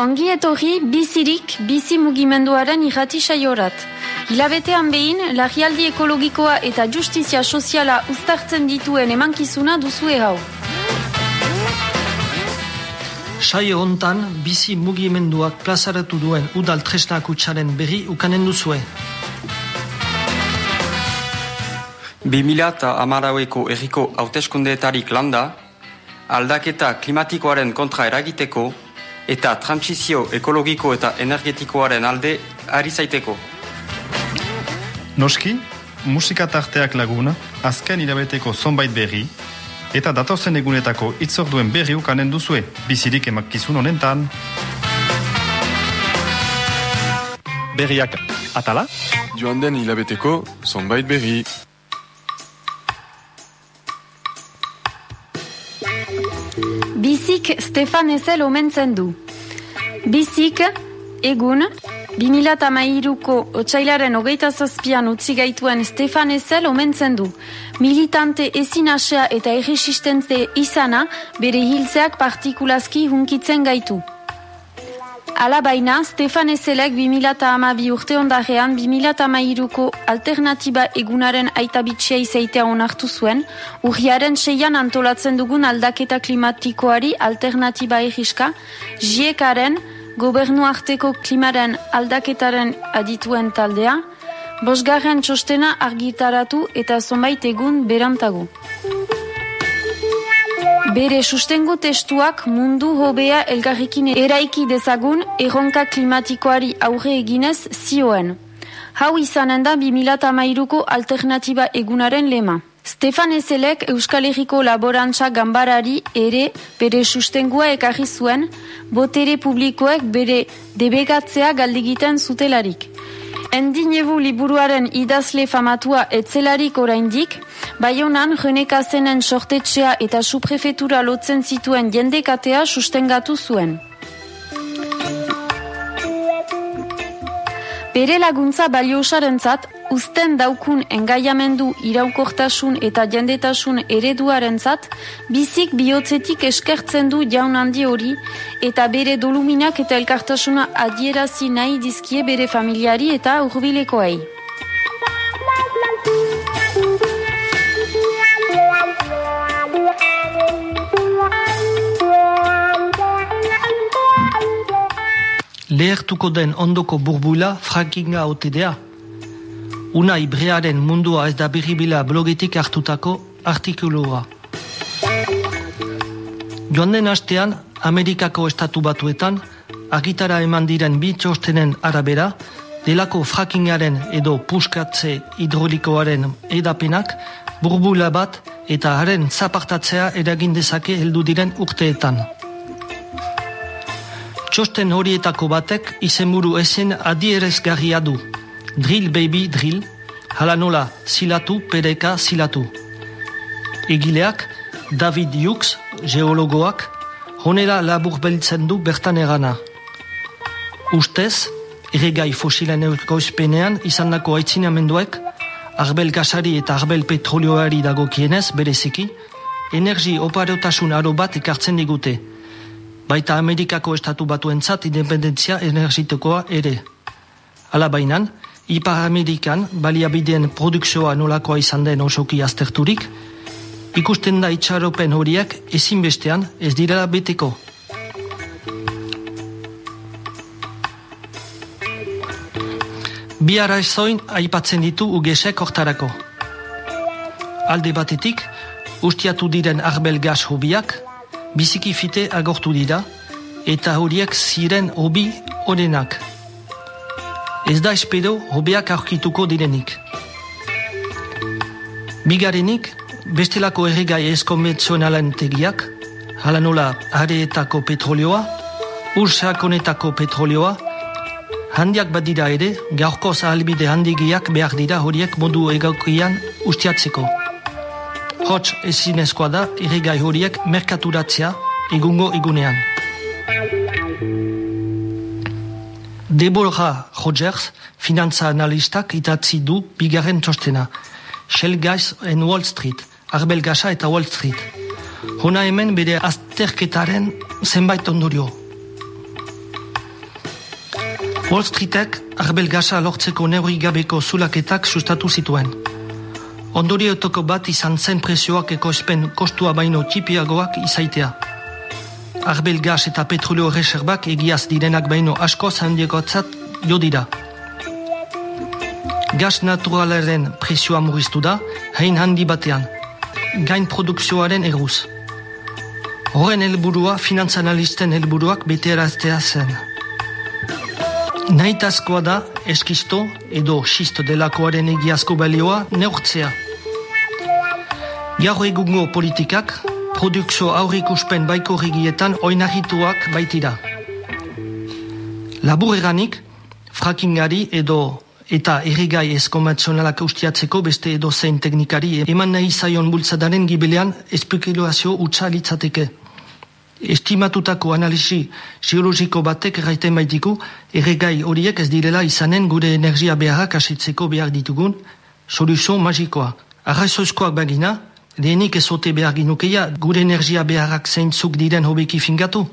Ongi etorri bizirik bizi mugimenduaren irrati saiorat. Hilabetean behin, lagialdi ekologikoa eta justizia soziala uztartzen dituen emankizuna duzue hau. Saio hontan, bizi mugimenduak plazaratu duen udal tresnak utxaren berri ukanen duzue. 2000 eta amaraueko erriko hauteskundeetarik landa, aldaketa klimatikoaren kontra eragiteko eta transizio ekologiko eta energetikoaren alde ari zaiteko. Noski, musika tarteak laguna, azken irabeteko zonbait berri, eta datozen egunetako itzorduen berri ukanen duzue, bizirik emakizun honentan. Berriak atala? Joan den hilabeteko zonbait berri. Bizik Stefan Ezel omentzen du. Bizik, egun, 2008ko otxailaren hogeita zazpian utzi gaituen Stefan Ezel omentzen du. Militante ezin asea eta erresistente izana bere hiltzeak partikulazki hunkitzen gaitu. Ala baina, Stefan Ezelek 2008 urte ondarean 2008ko alternatiba egunaren aitabitxea izaitea onartu zuen, urriaren seian antolatzen dugun aldaketa klimatikoari alternatiba egiska, jiekaren gobernu arteko klimaren aldaketaren adituen taldea, bosgarren txostena argitaratu eta zonbait egun berantago. Bere sustengo testuak mundu hobea elgarrikin eraiki dezagun erronka klimatikoari aurre eginez zioen. Hau izanen da 2008ko alternatiba egunaren lema. Stefan Ezelek Euskal Herriko laborantza gambarari ere bere sustengua ekarri zuen, botere publikoek bere debegatzea galdigiten zutelarik. Endinebu liburuaren idazle famatua etzelarik oraindik, Baionan, Renekazenen sortetxea eta suprefetura lotzen zituen jendekatea sustengatu zuen. Bere laguntza baliosaren zat, uzten daukun engaiamendu iraukortasun eta jendetasun ereduaren zat, bizik bihotzetik eskertzen du jaun handi hori, eta bere doluminak eta elkartasuna adierazi nahi dizkie bere familiari eta urbilekoei. lehertuko den ondoko burbula frakinga otedea. Una ibrearen mundua ez da biribila blogetik hartutako artikulua. Joan den astean, Amerikako estatu batuetan, agitara eman diren bi txostenen arabera, delako frakingaren edo puskatze hidrolikoaren edapenak, burbula bat eta haren zapartatzea eragin dezake heldu diren urteetan. Txosten horietako batek izenburu ezin adierezgarria du. Drill baby drill, hala nola zilatu pereka zilatu. Egileak, David Hughes, geologoak, honera labur beltzen du bertan egana. Ustez, erregai fosilen eurkoizpenean izan dako aitzinamenduek, arbel gasari eta arbel petrolioari dagokienez bereziki, energi oparotasun aro bat ekartzen digute, baita Amerikako estatu batuentzat independentzia energitikoa ere. Hala bainan, Ipar Amerikan baliabideen produkzioa nolakoa izan den osoki azterturik, ikusten da itxaropen horiek ezinbestean ez direla beteko. Bi araizoin aipatzen ditu ugesek hortarako. Alde batetik, ustiatu diren arbel gaz hobiak, biziki fite agortu dira, eta horiek ziren hobi onenak. Ez da espedo hobiak aurkituko direnik. Bigarenik, bestelako erregai eskonbentzionalen tegiak, hala nola areetako petrolioa, ursakonetako petrolioa, handiak badira ere, gaurko zahalbide handigiak behar dira horiek modu egaukian ustiatzeko. Hots ezinezkoa da irrigai horiek merkaturatzea egungo egunean. Deborah Rogers, finantza analistak itatzi du bigarren txostena. Shell Gas en Wall Street, Arbel Gasa eta Wall Street. Hona hemen bere azterketaren zenbait ondorio. Wall Streetek arbel gasa lortzeko neurri gabeko zulaketak sustatu zituen. Ondoriotoko bat izan zen presioak ekoizpen kostua baino txipiagoak izaitea. Arbel gas eta petroleo reserbak egiaz direnak baino asko handiegotzat jo dira. Gas naturalaren presioa murriztu da, hein handi batean, gain produkzioaren erruz. Horren helburua finanzanalisten helburuak beteraztea zen. Nahitazkoa da eskisto edo xisto delakoaren egiazko balioa neurtzea. Gaur egungo politikak, produkzio aurrikuspen baiko rigietan oinarrituak baitira. Labur eranik, frackingari edo eta erregai eskomatzionalak ustiatzeko beste edo zein teknikari eman nahi zaion bultzadaren gibilean espekulazio utza litzateke. Estimatutako analisi geologiko batek erraiten baitiku, erregai horiek ez direla izanen gure energia beharrak asitzeko behar ditugun, soluzio magikoa. Arrazoizkoak bagina, lehenik ezote behar ginukeia gure energia beharrak zeintzuk diren hobeki fingatu.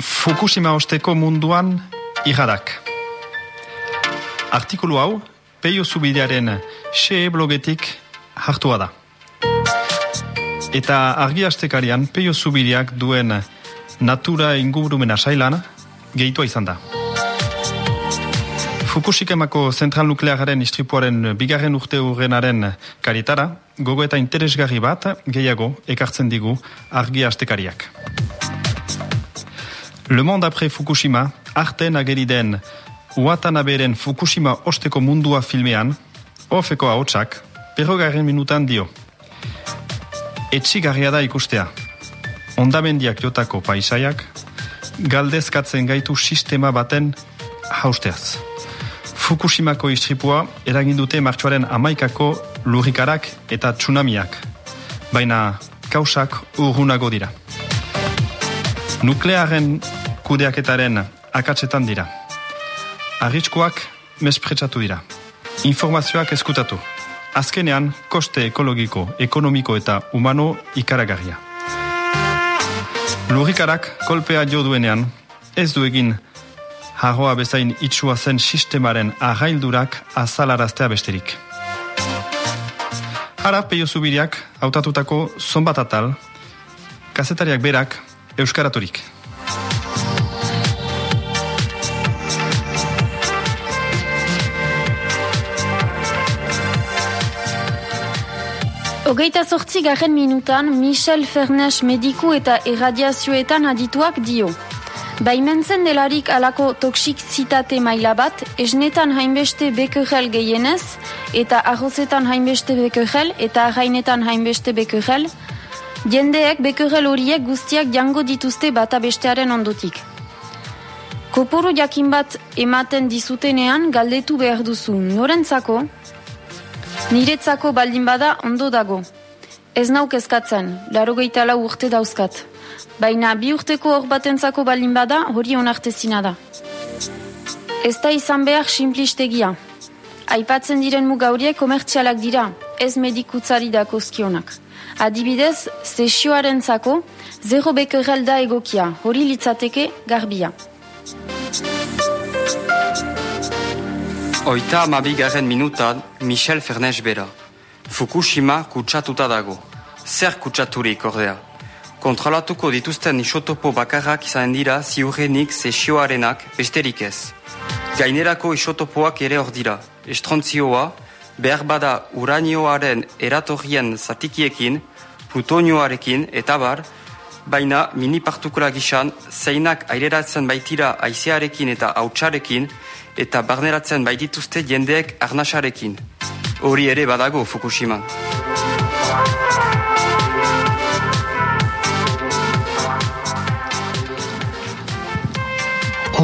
Fukushima osteko munduan igarak. Artikulu hau, peio zubidearen xe blogetik hartua da. Eta argi astekarian peio zubideak duen natura ingurumena sailan gehitua izan da. Fukushikemako zentral nuklearen istripuaren bigarren urte urrenaren karitara, gogo eta interesgarri bat gehiago ekartzen digu argi astekariak. Le Monde après Fukushima, arten ageri den Watanaberen Fukushima osteko mundua filmean, ofeko haotsak, perrogarren minutan dio. Etxigarria da ikustea. Ondamendiak jotako paisaiak, galdezkatzen gaitu sistema baten hausteaz. Fukushimako istripua eragindute martxoaren amaikako lurrikarak eta tsunamiak, baina kausak urgunago dira. Nuklearen kudeaketaren akatsetan dira. Arritxkoak mespretsatu dira. Informazioak eskutatu. Azkenean, koste ekologiko, ekonomiko eta humano ikaragarria. Lurrikarak kolpea jo duenean, ez du egin harroa bezain itxua zen sistemaren ahaildurak azalaraztea besterik. Hara peio zubiriak hautatutako zonbat atal, kazetariak berak euskaraturik. Hogeita zortzi garen minutan, Michel Fernes mediku eta erradiazioetan adituak dio. Baimentzen delarik alako toksik zitate maila bat, esnetan hainbeste bekerrel gehienez, eta arrozetan hainbeste bekerrel, eta arrainetan hainbeste bekerrel, jendeek bekerrel horiek guztiak jango dituzte bata bestearen ondotik. Koporo jakin bat ematen dizutenean galdetu behar duzu norentzako, Niretzako baldin bada ondo dago. Ez nauk ezkatzen, laro lau urte dauzkat. Baina bi urteko hor batentzako baldin bada hori onartezina da. Ez da izan behar simplistegia. Aipatzen diren mugauriek komertzialak dira, ez medikutzari da kozkionak. Adibidez, sesioaren zako, zero bekerrel da egokia, hori litzateke garbia. Oita amabigaren minutan Michel Fernes bera. Fukushima kutsatuta dago. Zer kutsaturik ordea? Kontrolatuko dituzten isotopo bakarrak izan dira ziurrenik sesioarenak besterik ez. Gainerako isotopoak ere hor dira. Estrontzioa, behar bada uranioaren eratorrien zatikiekin, plutonioarekin eta bar, baina mini partukula gisan, zeinak aireratzen baitira aizearekin eta hautsarekin, eta barneratzen baitituzte jendeek arnasarekin. Hori ere badago Fukushima.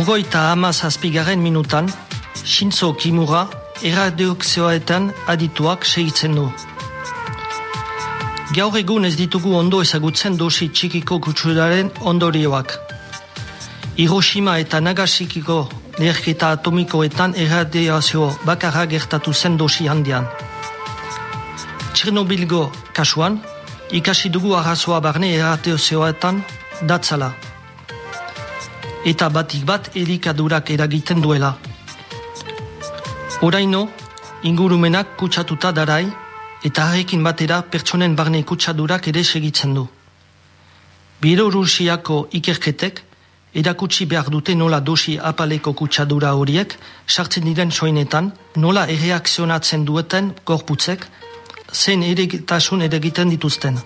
Ogoita ama minutan, Shinzo Kimura erradioxioetan adituak segitzen du. Gaur egun ez ditugu ondo ezagutzen dosi txikiko kutsuraren ondorioak. Hiroshima eta Nagasikiko leherketa atomikoetan erradiazio bakarra gertatu zen dosi handian. Txernobilgo kasuan, ikasi dugu arrazoa barne erateozioetan datzala. Eta batik bat erikadurak eragiten duela. Oraino, ingurumenak kutsatuta darai, eta harrekin batera pertsonen barne kutsadurak ere segitzen du. Birorusiako ikerketek, erakutsi behar dute nola dosi apaleko kutsadura horiek, sartzen diren soinetan, nola erreakzionatzen dueten korputzek, zen eregitasun eregiten dituzten.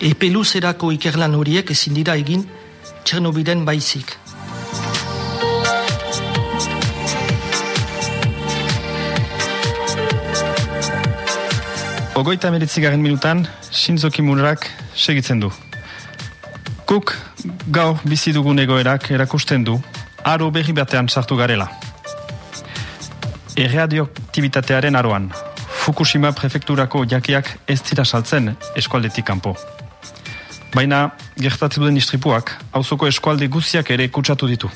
Epeluzerako ikerlan horiek ezin dira egin, Txernobiden baizik. Ogoita garen minutan, Shinzo Kimurak segitzen du. Kuk gaur bizi dugun egoerak erakusten du, aro berri batean sartu garela. Erradioaktibitatearen aroan, Fukushima prefekturako jakiak ez dira saltzen eskualdetik kanpo. Baina, gertatzen duen istripuak, auzoko eskualde guziak ere kutsatu ditu.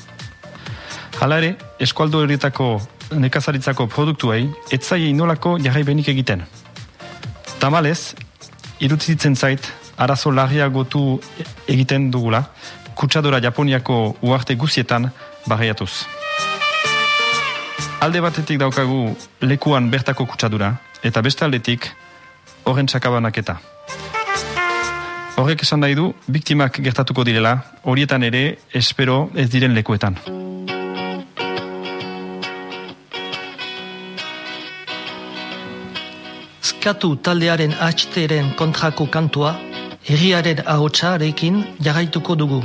Hala ere, eskualdo horietako nekazaritzako produktuei, etzai inolako jarraibenik egiten. Tamalez, irutitzen zait, arazo larria gotu egiten dugula, kutsadora Japoniako uarte guzietan barriatuz. Alde batetik daukagu lekuan bertako kutsadura, eta beste aldetik horren sakabanaketa. Horrek esan nahi du, biktimak gertatuko direla, horietan ere, espero ez diren lekuetan. Skatu taldearen HTren kontrako kantua, herriaren ahotsarekin jarraituko dugu.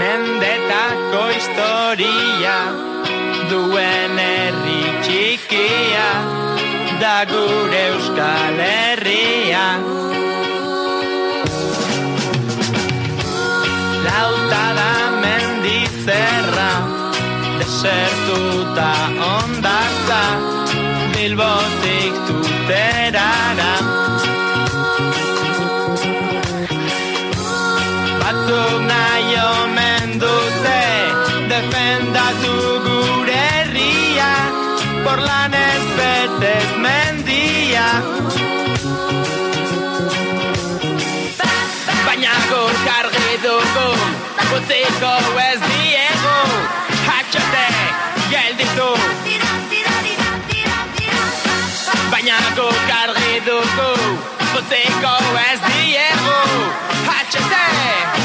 Mendetako historia duen herri txikia da gure euskal herria Lauta da mendizerra desertuta ondatza bilbotik tuterara Batzuk nahi omen dute defendatu gure herria. Por lanez betez mendia. Baina gur kargi dugu utziko ez utziko ez diegu hatxote gelditu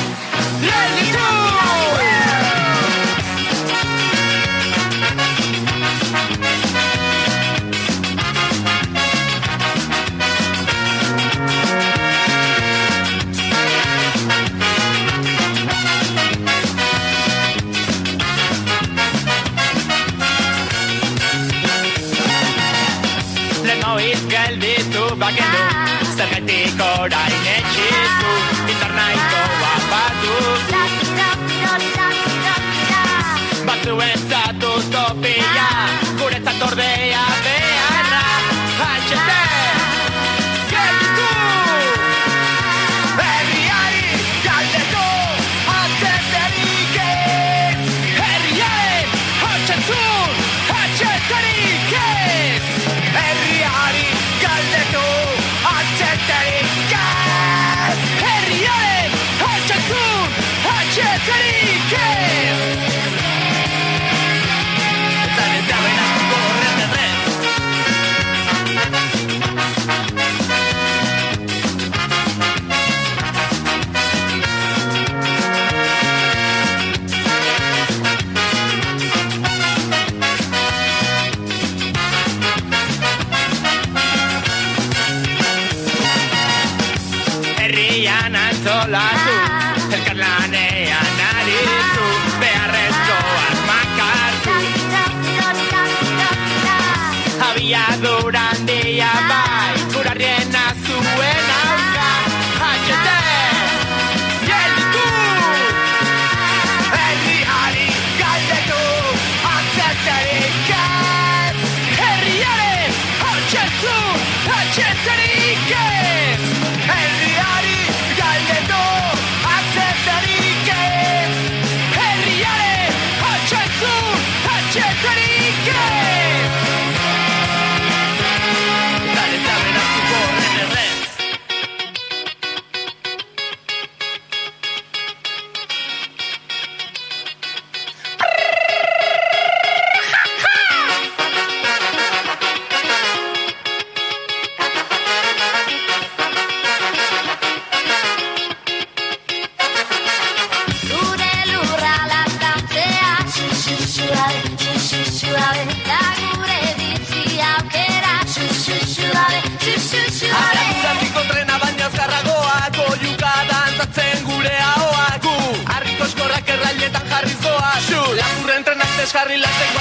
la tengo.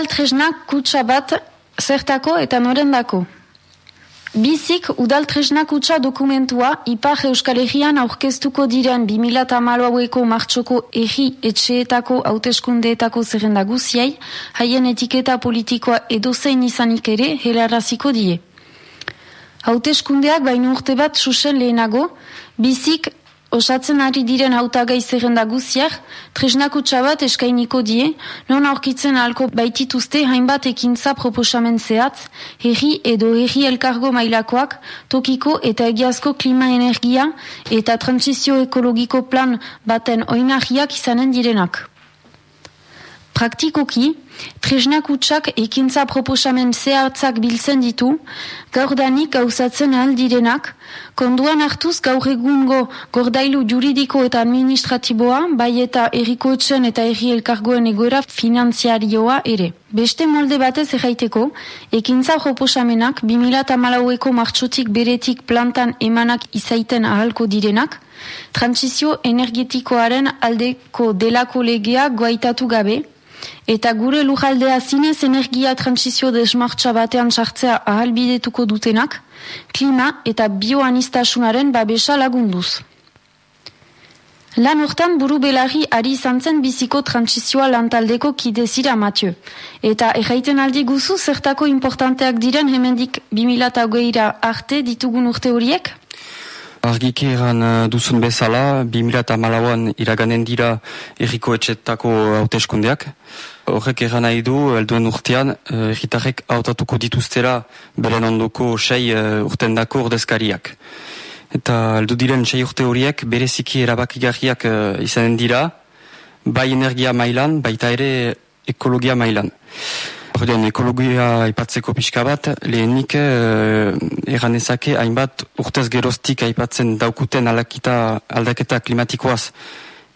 Udal tresnak kutsa bat zertako eta norendako. Bizik, udal tresnak kutsa dokumentua Ipar Euskal Herrian aurkeztuko diren 2008ko martxoko erri etxeetako hauteskundeetako zerrenda guziai, haien etiketa politikoa edozein izanik ere helaraziko die. Hauteskundeak baino urte bat susen lehenago, bizik osatzen ari diren hautagai zerrenda guziak, tresnakutsa bat eskainiko die, non aurkitzen ahalko baitituzte hainbat ekintza proposamen zehatz, herri edo herri elkargo mailakoak, tokiko eta egiazko klima energia eta transizio ekologiko plan baten oinarriak izanen direnak. Praktikoki, tresnakutsak ekintza proposamen zehatzak biltzen ditu, gaurdanik gauzatzen ahal direnak, konduan hartuz gaur egungo gordailu juridiko eta administratiboa, bai eta errikoetzen eta erri elkargoen egoera finanziarioa ere. Beste molde batez erraiteko, ekintza proposamenak 2008ko martxotik beretik plantan emanak izaiten ahalko direnak, transizio energetikoaren aldeko delako legea goaitatu gabe, eta gure lujaldea zinez energia transizio desmartxa batean sartzea ahalbidetuko dutenak, klima eta bioanistasunaren babesa lagunduz. Lan hortan buru belarri ari izan zen biziko transizioa lantaldeko kidezira Mathieu. Eta erraiten aldi guzu zertako importanteak diren hemendik 2008ra arte ditugun urte horiek? Argiki eran eh, duzun bezala, 2008an iraganen dira erriko etxetako hauteskundeak. Horrek eran nahi du, helduen urtean, eh, erritarrek hautatuko dituztera beren ondoko sei eh, urtendako ordezkariak. Eta heldu diren sei urte horiek bereziki erabakigarriak izanen dira, bai energia mailan, baita ere ekologia mailan. Ordean, ekologia aipatzeko pixka bat, lehenik uh, erranezake hainbat urtez geroztik aipatzen daukuten alakita, aldaketa klimatikoaz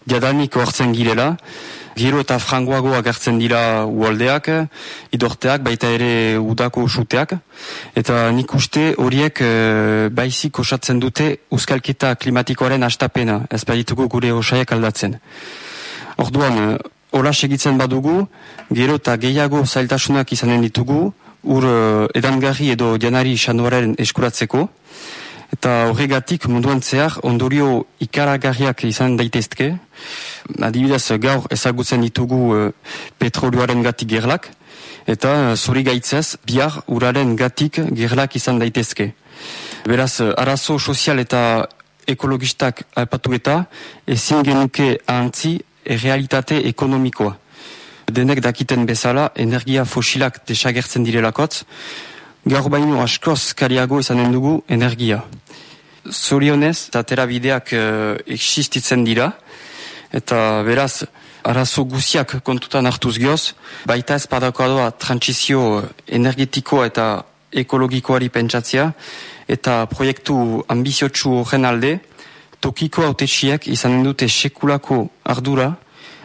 diadanik hortzen girela, gero eta frangoago agertzen dira ualdeak, idorteak, baita ere udako usuteak, eta nik uste horiek e, baizik osatzen dute euskalketa klimatikoaren astapena, ez baditugu gure osaiak aldatzen. Orduan, eh, hola segitzen badugu, gero eta gehiago zailtasunak izanen ditugu, ur eh, edangarri edo janari xanuaren eskuratzeko, eta horregatik munduan zehar ondorio ikaragarriak izan daitezke, adibidez gaur ezagutzen ditugu uh, petrolioaren gatik gerlak, eta uh, zuri gaitzez bihar uraren gatik gerlak izan daitezke. Beraz, uh, arazo sozial eta ekologistak aipatu eta ezin genuke ahantzi realitate ekonomikoa. Denek dakiten bezala, energia fosilak desagertzen direlakotz, gaur baino askoz kariago izanen dugu energia. Zorionez, eta terabideak uh, existitzen dira, eta beraz, arazo guziak kontutan hartuz gioz, baita ez padakoadoa transizio energetikoa eta ekologikoari pentsatzea, eta proiektu ambiziotsu horren alde, tokiko autetxiek izanen dute sekulako ardura,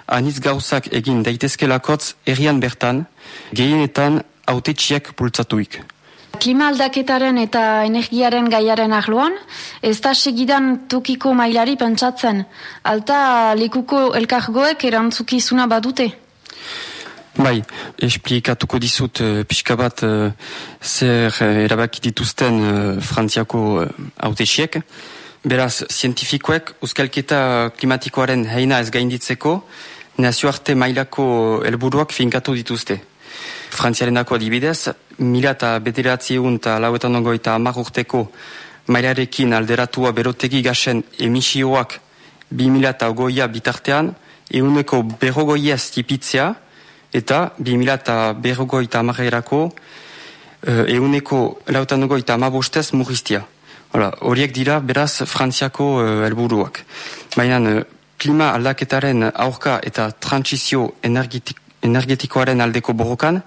anitz gauzak egin daitezkelakotz errian bertan, gehienetan autetxiek pultzatuik. Klima aldaketaren eta energiaren gaiaren arloan, ez da segidan tokiko mailari pentsatzen, alta lekuko elkargoek erantzukizuna badute. Bai, esplikatuko dizut uh, pixka bat uh, zer uh, erabaki dituzten uh, frantziako uh. Beraz, zientifikoek euskalketa klimatikoaren heina ez gainditzeko nazioarte mailako helburuak finkatu dituzte. Frantziarenako adibidez, mila eta bederatzi egun eta lauetan ongo eta hamar urteko mailarekin alderatua berotegi gasen emisioak bi mila eta ogoia bitartean, eguneko berrogoiaz tipitzea, eta 2000 eta berrogoita amarrerako euneko lautanugoita amabostez murriztia. Hala, horiek dira beraz Frantziako uh, helburuak. Baina uh, klima aldaketaren aurka eta transizio energetik, energetikoaren aldeko borrokan,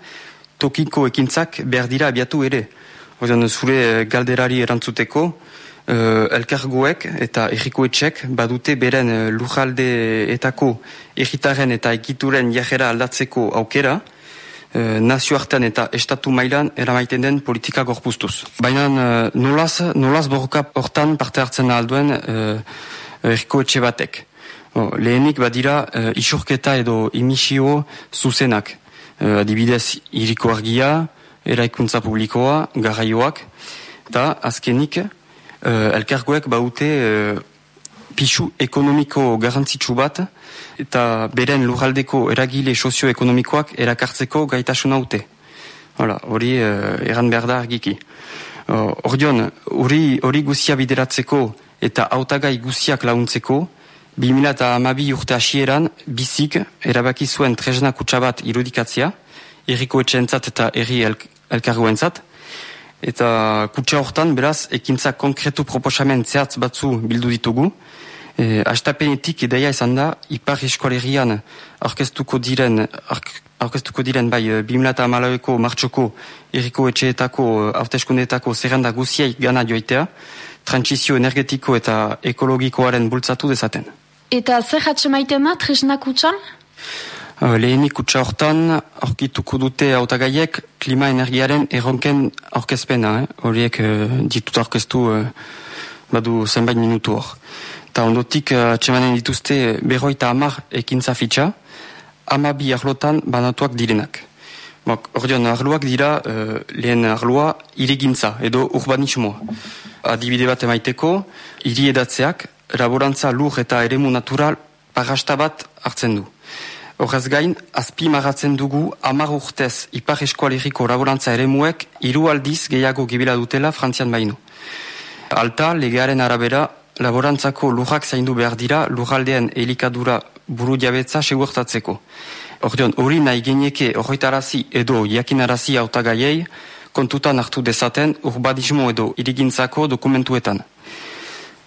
tokiko ekintzak behar dira abiatu ere. Ozen, zure uh, galderari erantzuteko, uh, elkargoek eta errikoetxek badute beren uh, lujaldeetako erritaren eta ekituren jajera aldatzeko aukera, Eh, nazioartean eta estatu mailan eramaiten den politika gorpuztuz. Baina uh, nolaz, nolaz borroka hortan parte hartzen alduen uh, erko etxe batek. O, lehenik badira uh, isurketa edo imisio zuzenak. Uh, adibidez, iriko argia, eraikuntza publikoa, garraioak, eta azkenik uh, elkargoek baute uh, pixu ekonomiko garantzitsu bat, eta beren lurraldeko eragile sozioekonomikoak erakartzeko gaitasuna haute. Hala, hori uh, erran behar da argiki. Ordion, hori, hori guzia bideratzeko eta autagai guziak launtzeko, 2008 urte hasieran bizik erabaki zuen tresna kutsabat irudikatzea, erriko etxeentzat eta erri elk, elkargoentzat, eta kutsa hortan beraz ekintza konkretu proposamen zehatz batzu bildu ditugu, E, Astapenetik ideia izan da, ipar eskualerian orkestuko diren, orkestuko diren bai, e, bimlata amalaueko martxoko eriko etxeetako, e, hauteskundetako zerrenda guziaik gana joitea, transizio energetiko eta ekologikoaren bultzatu dezaten. Eta zer hatxe maiten da, tresnak utxan? Uh, lehenik utxa hortan, orkituko dute autagaiek klima energiaren erronken orkezpena, eh? horiek uh, ditut orkestu uh, badu zenbait minutu hor eta ondotik uh, txemanen dituzte berroita amar ekintza fitxa, amabi arlotan banatuak direnak. Bok, ordean arloak dira uh, lehen arloa irigintza edo urbanismoa. Adibide bat emaiteko, hiri edatzeak, laborantza lur eta eremu natural parasta bat hartzen du. Horrez gain, azpi maratzen dugu amar urtez ipar eskualeriko laborantza eremuek hiru aldiz gehiago gibila dutela frantzian baino. Alta, legearen arabera, laborantzako lujak zaindu behar dira lujaldean elikadura buru jabetza segurtatzeko. Ordeon, hori nahi genieke horretarazi edo jakinarazi autagaiei kontutan hartu dezaten urbadismo edo irigintzako dokumentuetan.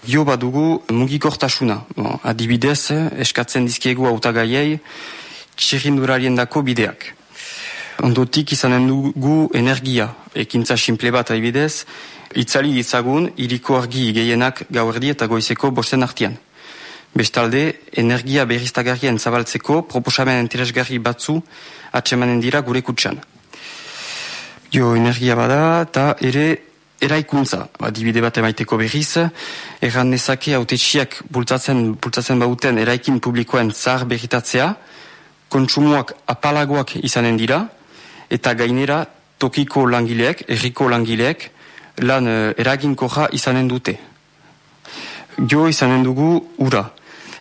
Jo badugu mugikortasuna, bon, adibidez eskatzen dizkiegu autagaiei txirrindurarien dako bideak. Ondotik izanen dugu energia, ekintza simple bat adibidez, Itzali ditzagun, iriko argi gehienak gauerdi eta goizeko bosten artian. Bestalde, energia berriztagarrien zabaltzeko proposamen interesgarri batzu atsemanen dira gure kutsan. Jo, energia bada eta ere eraikuntza, adibide bat emaiteko berriz, erran nezake autetxiak bultzatzen, bultzatzen bauten eraikin publikoen zahar berritatzea, kontsumoak apalagoak izanen dira, eta gainera tokiko langileek, erriko langileek, lan uh, eraginkoja izanen dute. Jo izanen dugu ura.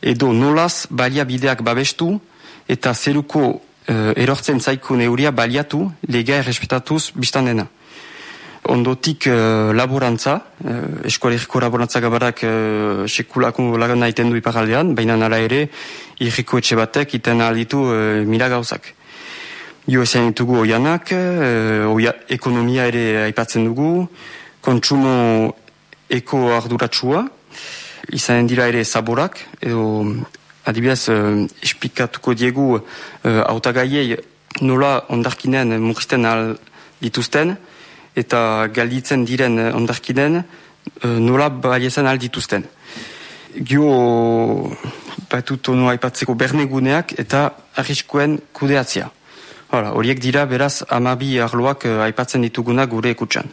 Edo nolaz baliabideak babestu eta zeruko uh, erortzen zaiko neuria baliatu lega errespetatuz biztan dena. Ondotik uh, laborantza, uh, eskualeriko laborantza gabarak uh, sekulako lagan nahiten du iparaldean, baina nara ere irriko etxe batek iten alditu uh, mila gauzak. Jo esan ditugu oianak, uh, oia, ekonomia ere aipatzen dugu, kontsumo eko arduratsua, izanen dira ere zaborak, edo adibidez uh, espikatuko diegu uh, nola ondarkinen murrizten al dituzten, eta galditzen diren ondarkinen uh, nola baliezen al dituzten. Gio batut aipatzeko berneguneak eta arriskuen kudeatzia. Horiek dira beraz amabi arloak uh, aipatzen ditugunak gure ekutsan.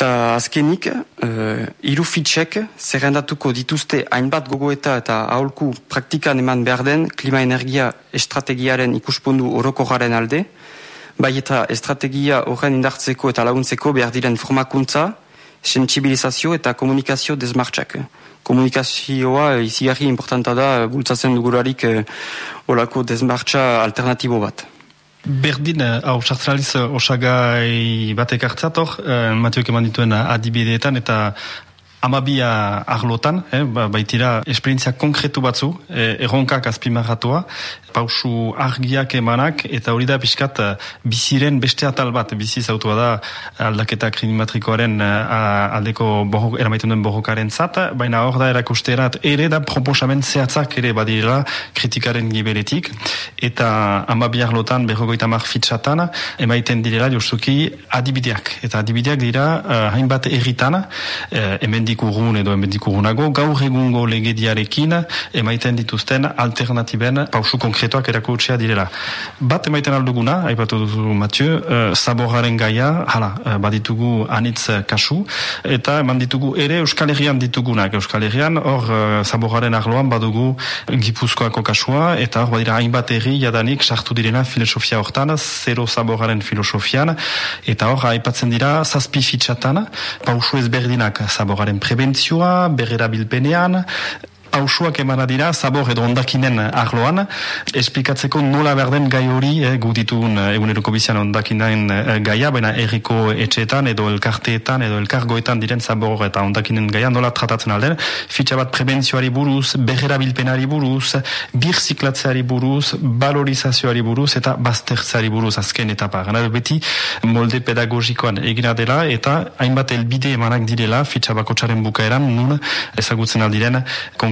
Eta azkenik, uh, iru fitxek zerrendatuko dituzte hainbat gogoeta eta aholku praktikan eman behar den klima-energia estrategiaren ikuspundu oroko garen alde, bai eta estrategia horren indartzeko eta laguntzeko behar diren formakuntza, sensibilizazio eta komunikazio desmartxak. Komunikazioa izigarri importanta da bultzatzen dugularik uh, olako desmartxa alternatibo bat. Berdin, eh, hau, sartzaliz osagai batek hartzator, eh, Mateok eman adibideetan, eta amabia arlotan, eh, ba, baitira esperientzia konkretu batzu, eh, erronkak azpimarratua, pausu argiak emanak, eta hori da pixkat eh, biziren beste atal bat, bizi zautua da aldaketa klinimatrikoaren eh, aldeko borro, eramaiten duen borrokaren zat, baina hor da erakusterat ere da proposamen zehatzak ere badira kritikaren gibeletik, eta amabia arlotan berrogoita mar fitxatan, emaiten direla justuki adibideak, eta adibideak dira uh, hainbat erritan, uh, emendikugun edo emendikugunago, gaur egungo legediarekin emaiten dituzten alternatiben pausu konkretuak erakutsea direla. Bat emaiten alduguna, aipatu duzu Mathieu, uh, gaia, hala, uh, baditugu anitz kasu, eta eman ditugu ere Euskal Herrian ditugunak. Euskal Herrian, hor uh, arloan badugu Gipuzkoako kasua, eta hor badira hainbat herri jadanik sartu direna filosofia hortan, zero zaboraren filosofian, eta hor aipatzen dira zazpi fitxatan, pausu ezberdinak zaboraren prebentzioa, berrerabilpenean, pausuak emana dira, zabor edo ondakinen arloan, esplikatzeko nola berden gai hori, eh, gutitun eh, eguneroko bizian ondakinen eh, gaia, baina erriko etxeetan edo elkarteetan edo elkargoetan diren zabor eta ondakinen gaia nola tratatzen alden, fitxa bat prebentzioari buruz, berrerabilpenari buruz, birziklatzeari buruz, valorizazioari buruz eta baztertzeari buruz azken etapa. Gana beti molde pedagogikoan egina dela eta hainbat elbide emanak direla fitxa bakotxaren bukaeran nun ezagutzen aldiren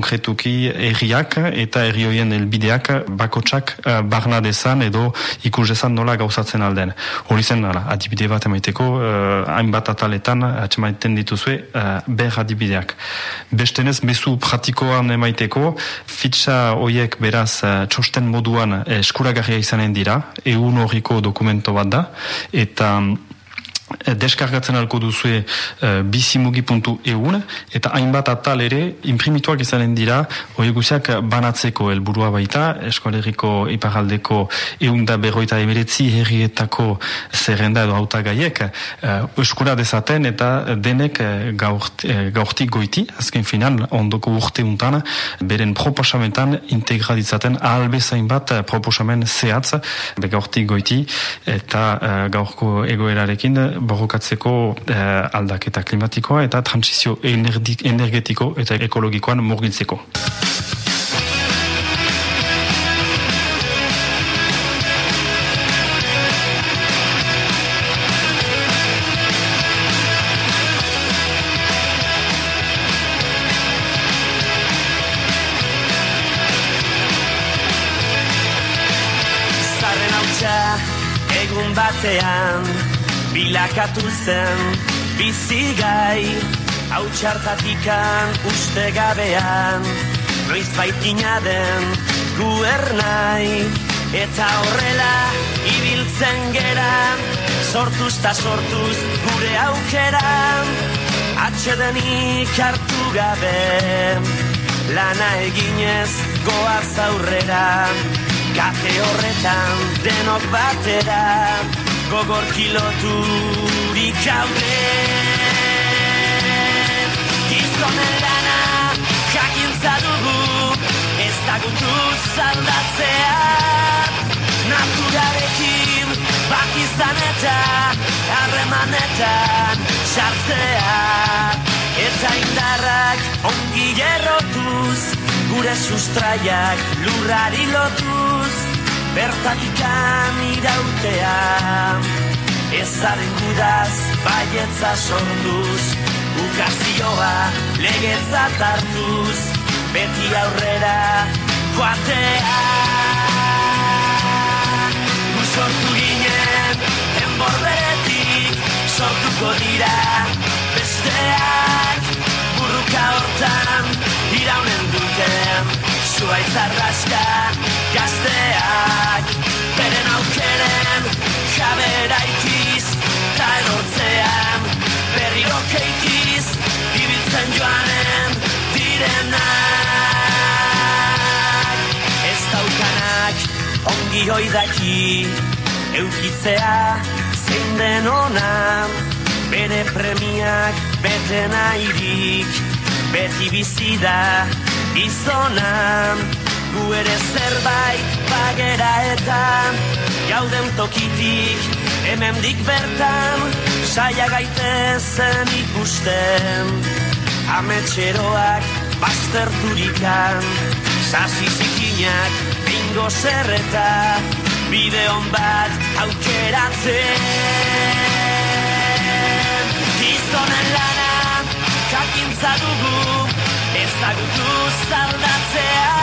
konkretuki erriak eta erri hoien elbideak bakotsak uh, barna dezan edo ikus dezan nola gauzatzen alden. Hori zen, ala, adibide bat emaiteko, uh, hainbat ataletan atxemaiten dituzue uh, ber adibideak. Bestenez, mezu pratikoan emaiteko, fitxa hoiek beraz uh, txosten moduan eskuragarria izanen dira, egun horriko dokumento bat da, eta Eh, deskargatzen alko duzue uh, bizimugi.eun eta hainbat atal ere imprimituak izanen dira hori guziak banatzeko helburua baita eskoleriko iparaldeko eunda berroita emeretzi herrietako zerrenda edo auta gaiek uh, eskura dezaten eta denek gaurt, gaurtik goiti azken final ondoko urte untan beren proposamentan integraditzaten ahalbezain bat proposamen zehatz gaurtik goiti eta uh, gaurko egoerarekin borrokatzeko eh, aldaketa klimatikoa eta transizio energetiko eta ekologikoan murgiltzeko. Bilakatu zen bizigai hau txartatikan uste gabean. Noiz baitina den guernai eta horrela ibiltzen gera. Sortuz ta sortuz gure aukera atxedenik hartu gabe. Lana eginez goaz aurrera kate horretan denok batera gogor kiloturik gaude Gizonen lana jakintza dugu ez dagutu zaldatzea. Naturarekin bat izan eta harremanetan sartzea. Eta indarrak ongi errotuz gure sustraiak lurrari lotuz bertatikan irautea ezaren gudaz baietza sortuz ukazioa legetza tartuz beti aurrera joatea. Gu sortu ginen enborberetik sortuko dira besteak burruka hortan iraunen duten zuaitz arraska gazteak beren aukeren jabera ikiz ta erortzean berriro keikiz ibiltzen joanen direnak. Ez daukanak ongi hoidaki eukitzea zein den onan bere premiak bete nahirik beti bizida gizonan gu ere zerbait bagera eta gauden tokitik hemendik bertan saia gaitezen ikusten. Ametxeroak bazterturikan Sasi zikinak bingo zerreta Bideon bat aukeratzen. Gizonen lana kakintza dugu Ezagutu zaldatzea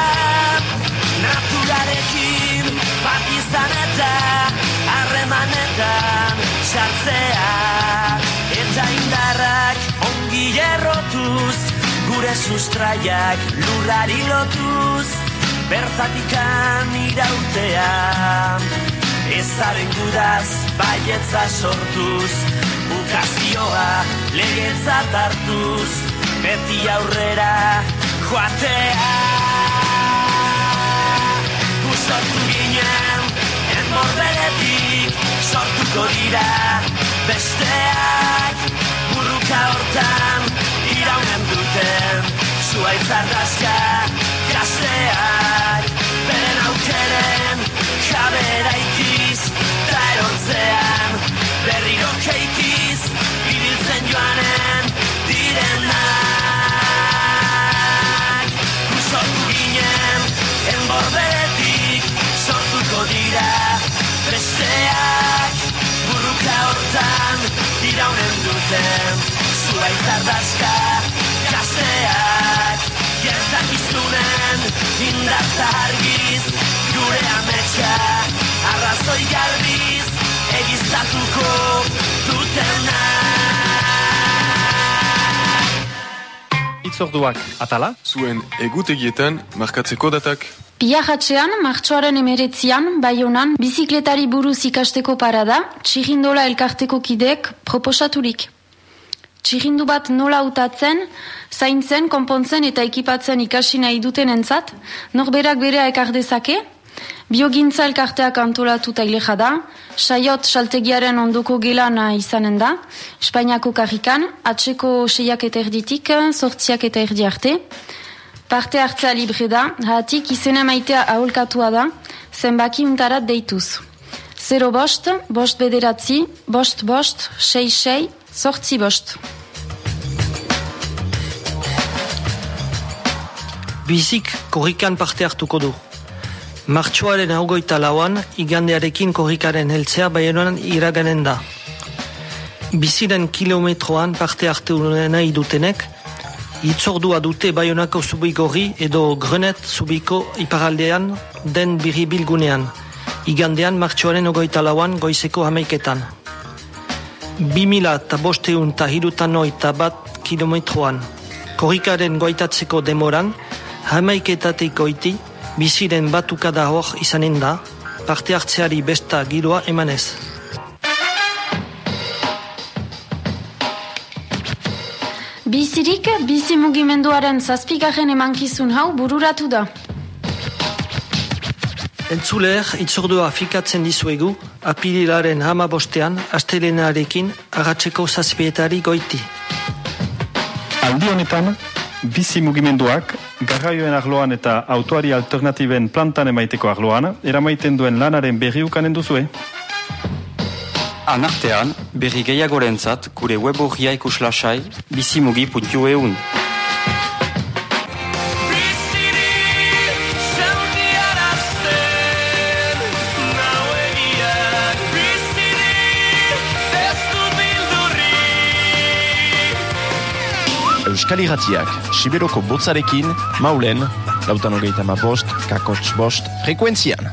Naturarekin bat izan eta Harremanetan sartzea. Eta indarrak ongi errotuz Gure sustraiak lurrari lotuz Bertatikan irautea Ezaren gudaz baietza sortuz Bukazioa legetza tartuz Beti aurrera joatea. Guzortu ginen enborderetik Sortuko dira besteak. Burruka hortan iraunen duten Zuaitzar dazka gazteak. Beren aukeren jabera ikiz Ta erontzean berriro keikiz Ibiltzen joanen direnak iraunen duten Zua izardazka gazteak Gertakizunen indarta argiz Gure ametsa arrazoi garbiz Egiztatuko dutenak Itzorduak atala, Zuen egutegietan markatzeko datak. Piajatxean, martxoaren emeretzian, baionan, bizikletari buruz ikasteko parada, txirindola elkarteko kidek proposaturik. Txirindu bat nola utatzen, zaintzen, konpontzen eta ekipatzen ikasi nahi duten entzat, norberak berea ekar dezake, biogintza elkarteak antolatuta ileja da, saiot saltegiaren ondoko gelana izanen da, Espainiako karrikan, atseko seiak eta erditik, sortziak eta erdi arte, Parte hartzea libre da, hatik izena maitea aholkatua da, zenbaki untarat deituz. Zero bost, bost bederatzi, bost bost, sei sei, sortzi bost. Bizik korrikan parte hartuko du. Martxoaren augoita lauan, igandearekin korrikaren heltzea baieroan iraganen da. Biziren kilometroan parte hartu nahi dutenek, Itzordua dute Baionako zubigorri edo Grenet zubiko iparaldean den biribilgunean. Igandean martxoaren ogoita lauan goizeko hameiketan. Bi mila eta bosteun eta hirutan oita bat kilometroan. Korrikaren goitatzeko demoran, hamaiketatik goiti, biziren batukada hor izanen da, parte hartzeari besta giroa emanez. Bizirik, bizi mugimenduaren zazpigarren emankizun hau bururatu da. Entzuleer itzordua fikatzen dizuegu, apirilaren hama bostean, astelenarekin agatzeko zazpietari goiti. aldi honetan, bizi mugimenduak, garraioen arloan eta autoari alternatiben plantan emaiteko arloan, eramaiten duen lanaren berri ukanen duzue. Anartean, berri gehiagorentzat gure web horria ikuslasai bizimugi.eun. Euskal Irratiak, Siberoko botzarekin, maulen, lautan hogeita ma bost, kakotx bost, frekuentzian.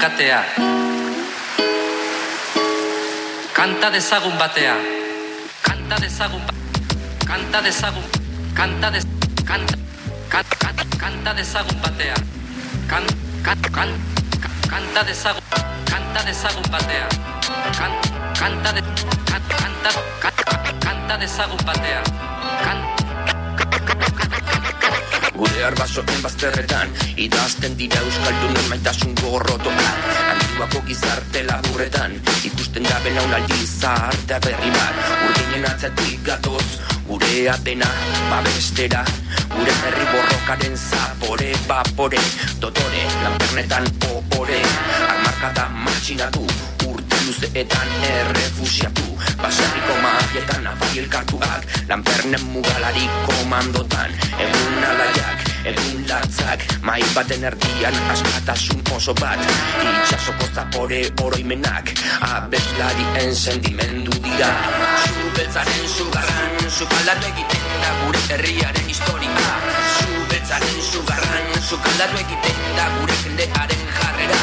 Dezagun katea. Kanta dezagun batea. Kanta dezagun Kanta dezagun. Kanta des kanta kan, kan, kanta dezagun batea. Kan, kan, kan, kan- kanta dezagun. Kanta dezagun batea. Kan, kanta de kan, kanta kan, kanta dezagun batea. Kan, Gure arbasoen bazterretan Idazten dira euskaldunen maitasun gorrotoak. Antiguako gizarte laburretan Ikusten da belaunaldi zahartea berri bat. Urdinen atzetik gatoz Gure atena babestera Gure herri borrokaren zapore Bapore, dotore, lanpernetan opore. Armarkada matxinatu urte luzeetan errefusiatu. Baserriko mafietan afai elkartuak Lanpernen mugalari komandotan egun latzak Mai baten erdian askatasun oso bat. Itxasoko zapore oroimenak Abeslarien sentimendu dira. Zubeltzaren sugarran Sukaldatu egiten da gure herriaren historia. Zubeltzaren sugarran Sukaldatu egiten da gure jendearen jarrera.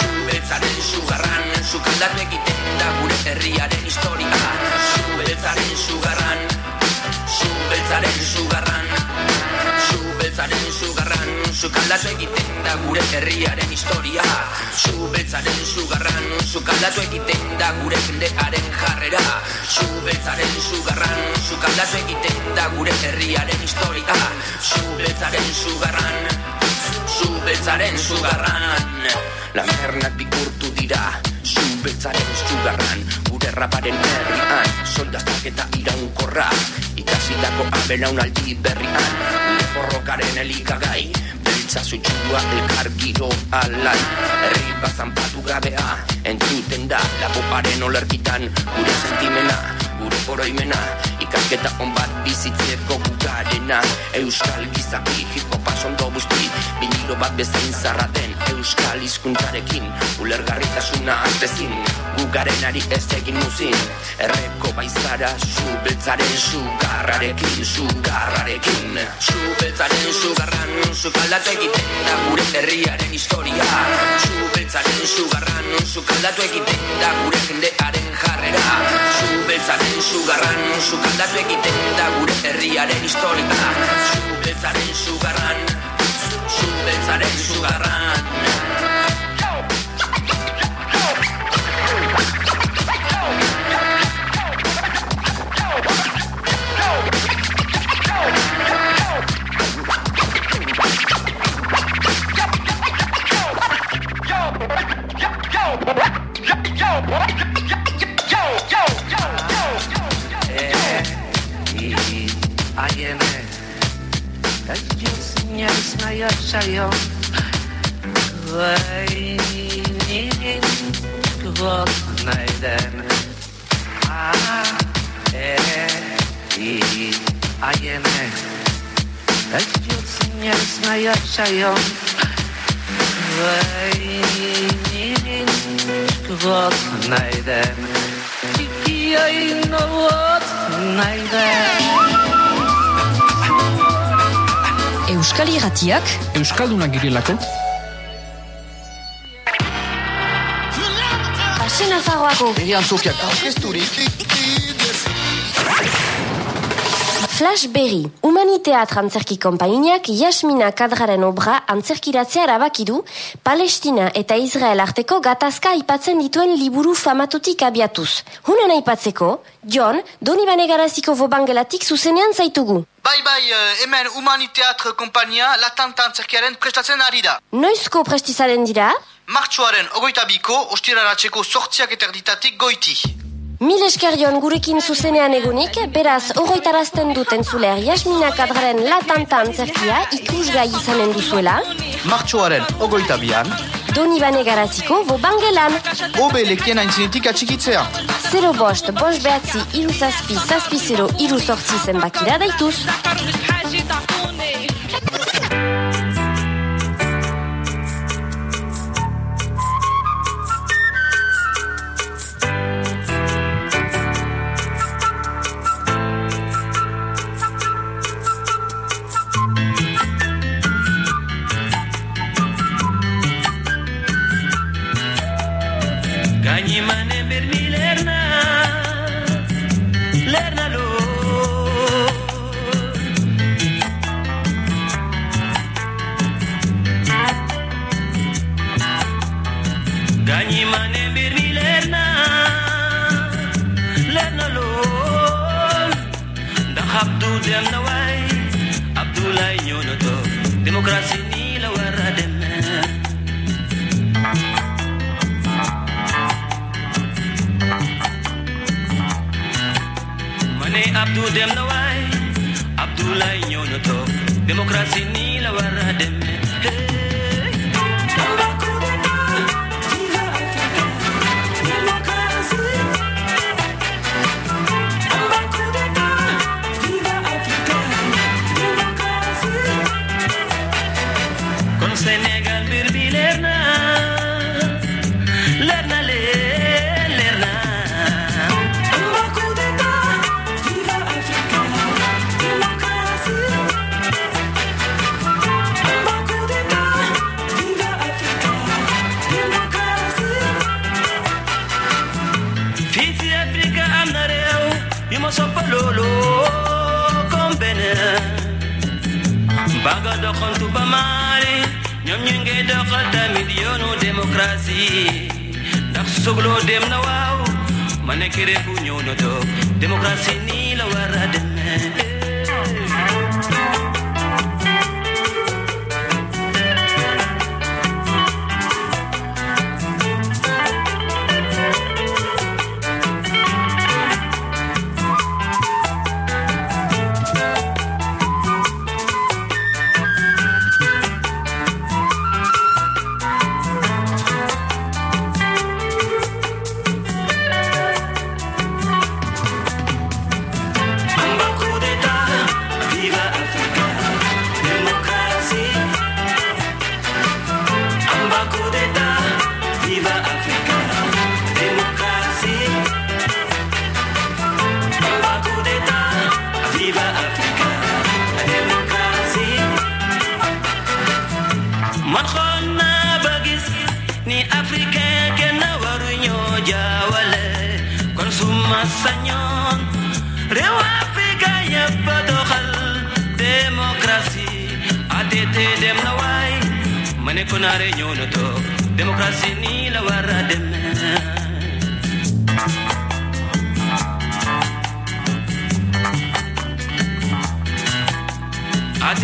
Zubeltzaren sugarran Sukaldatu egiten da gure herriaren historia. Zubeltzaren sugarran Zubeltzaren sugarran Zubeltzaren sugarran Sukaldatu egiten da gure herriaren historia. Zubeltzaren sugarran Sukaldatu egiten da gure jendearen jarrera. Zubeltzaren sugarran Sukaldatu egiten da gure herriaren historia. Zubeltzaren sugarran Zubeltzaren sugarran. Lamernak bikurtu dira Zubeltzaren sugarran. Gure raparen herrian Soldatak eta iraunkorra Ikasitako abelaunaldi berrian Gure borrokaren elikagai Beltza zutxua elkar giro alai Herri bazanpatu gabea Entzuten da laboaren olerkitan Gure sentimena, gure oroimena Ikasketa on bat bizitzeko gugarena Euskal gizaki hip-hopa sondo busti Vinilo bat bezain zarra den Euskal hizkuntzarekin Ulergarritasuna aztezin Gugarenari ez egin muzin Erreko baizara Zubeltzaren sugarrarekin Sugarrarekin Zubeltzaren sugarran Sukaldatu egiten da gure herriaren historia. Zubeltzaren sugarran Sukaldatu egiten da gure jendearen jarrera. Zubeltzaren sugarran Sukaldatu egiten da gure herriaren historia. Zubeltzaren beltzaren sugarran Zu beltzaren sugarran 하였어요. 와인인 그것 날된 아에이 아예네 Już nie znajomają Wejnin Głod najdę Dziki jajno łod najdę Euskal Iratiak Euskaldunak girelako. Basen Nafarroako Berian Sofiak orkesturik Flash Berry, Humaniteat antzerki konpainiak Jasmina Kadraren obra antzerkiratzea erabaki du Palestina eta Israel arteko gatazka aipatzen dituen liburu famatutik abiatuz. Hunan aipatzeko, John, Donibane Garaziko Vobangelatik zuzenean zaitugu. Bai, bai, eh, hemen Humaniteatr kompania latanta antzerkiaren prestatzen ari da. Noizko prestizaren dira? Martxoaren ogoita biko, ostiraratzeko sortziak eta erditatik goiti. Mil eskerrion gurekin zuzenean egunik, beraz, horretarazten duten zuler Jasmina Kadraren latanta antzerkia ikusgai izanen duzuela, Martxoaren ogoita bian, Donibane Garaziko Vobangelan. obe lekien aintzinetik atxikitzea. Zero bost, bost behatzi, iru zazpi, zazpi zero, iru sortzi zenbakira daituz. make it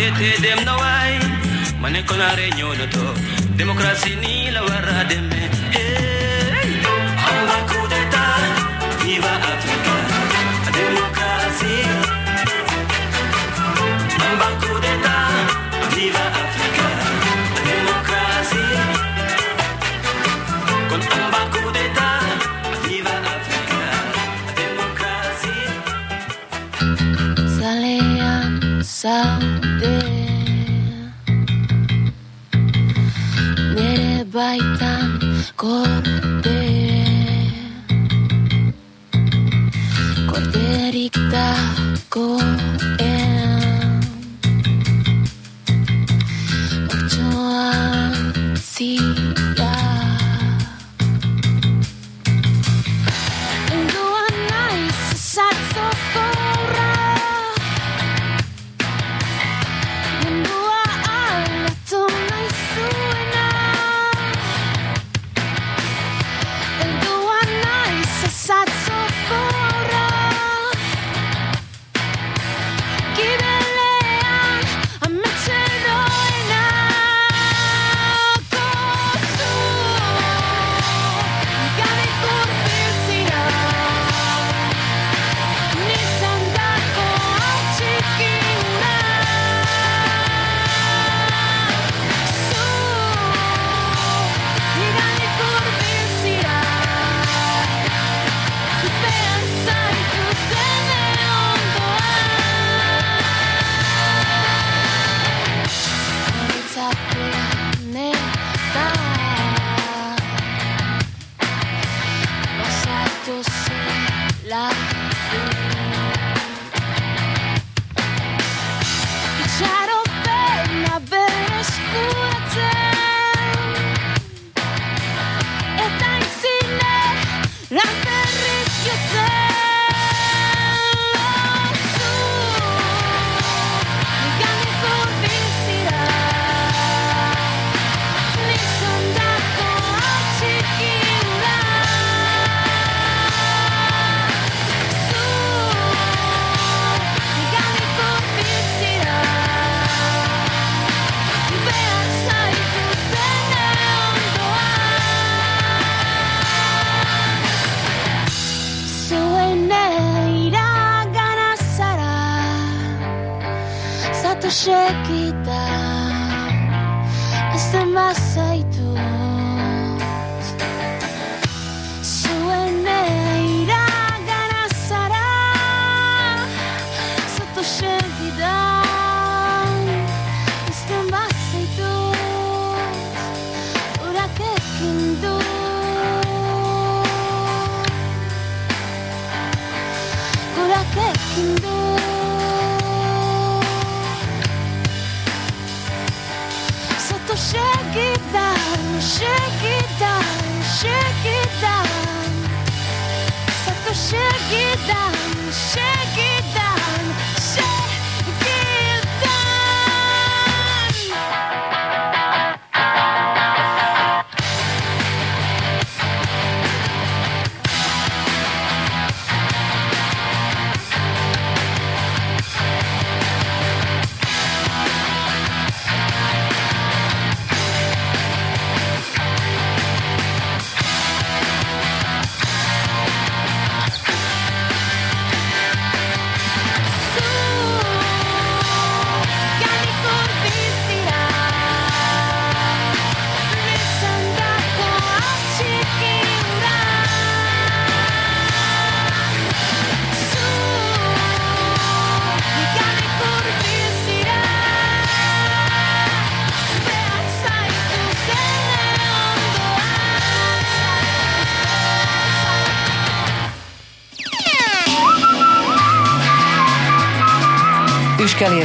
Democracy dem na way mane ko na to. Ni la wara dem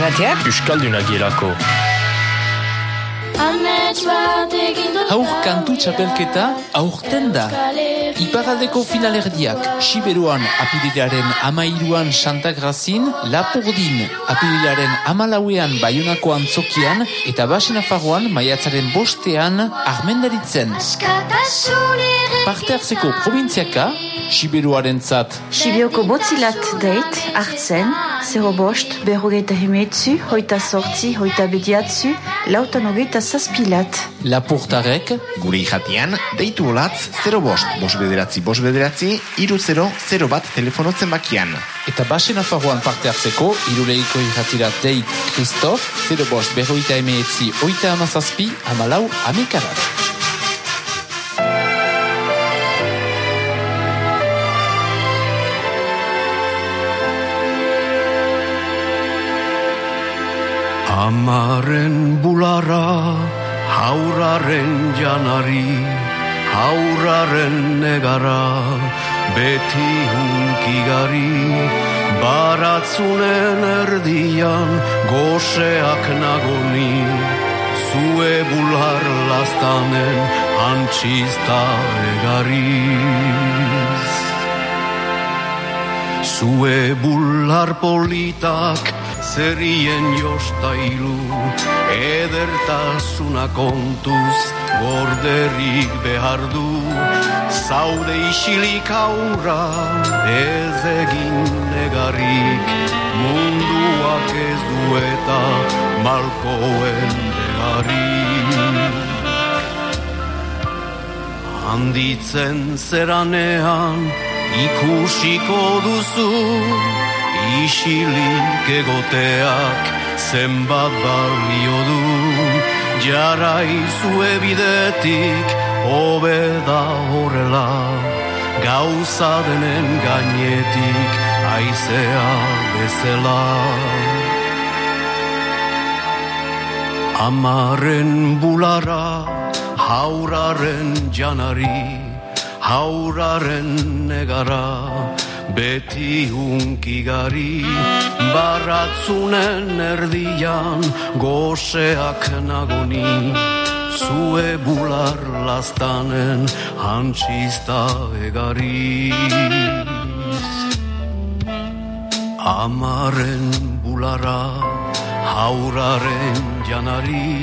irratiak Euskalduna gierako. Haur kantu txapelketa aurten da. Iparaldeko finalerdiak Siberuan apidilaren amairuan Santa Grazin Lapurdin apidilaren amalauean Bayonako antzokian Eta basen afaruan maiatzaren bostean Armendaritzen. Parte hartzeko provintziaka Siberuaren zat, Sibioko botzilat deit, hartzen, 0 bost, berrogeita hemetzu, hoita sortzi, hoita bediatzu, lautan hogeita zazpilat. Lapurtarek, Gure ihatian, deitu olatz 0 bost, bost bederatzi, bost bederatzi, iru 0, 0 bat telefonotzen bakian. eta Basen Afarroan parte hartzeko, iruleiko irratira deit Christoph, 0 bost berroita emeetzi, oita amazazpi, amalau, amekarat. Amaren bulara, hauraren janari, hauraren negara, beti hunkigari, baratzunen erdian goseak nagoni, zue bular lastanen antxista egariz. Zue bular politak zerien jostailu Edertasuna kontuz gorderik behar du. Zaude isilik aurra ez egin negarrik Munduak ez dueta malkoen beharrik Handitzen zeranean ikusiko duzu Isilik egoteak zenbat balio du Jaraizue bidetik hobeda horrela Gauza denen gainetik aizea bezala. Amaren bulara, hauraren janari, hauraren negara, beti hunkigari, baratzunen erdian goseak nagoni, zue bular lastanen hantzista egariz. Amaren bulara, hauraren janari,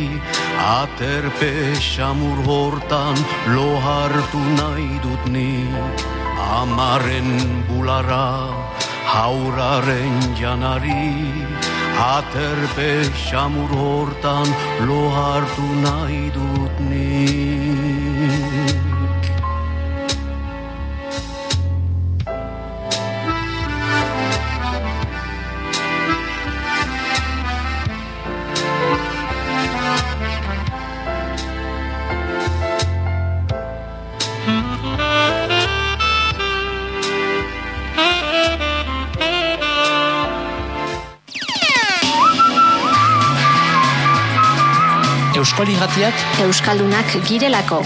aterpe xamur hortan lo hartu nahi dut nik. Amaren bulara, hauraren janari, aterpe xamur hortan lo hartu nahi dut nik. Irratiak Euskaldunak girelako.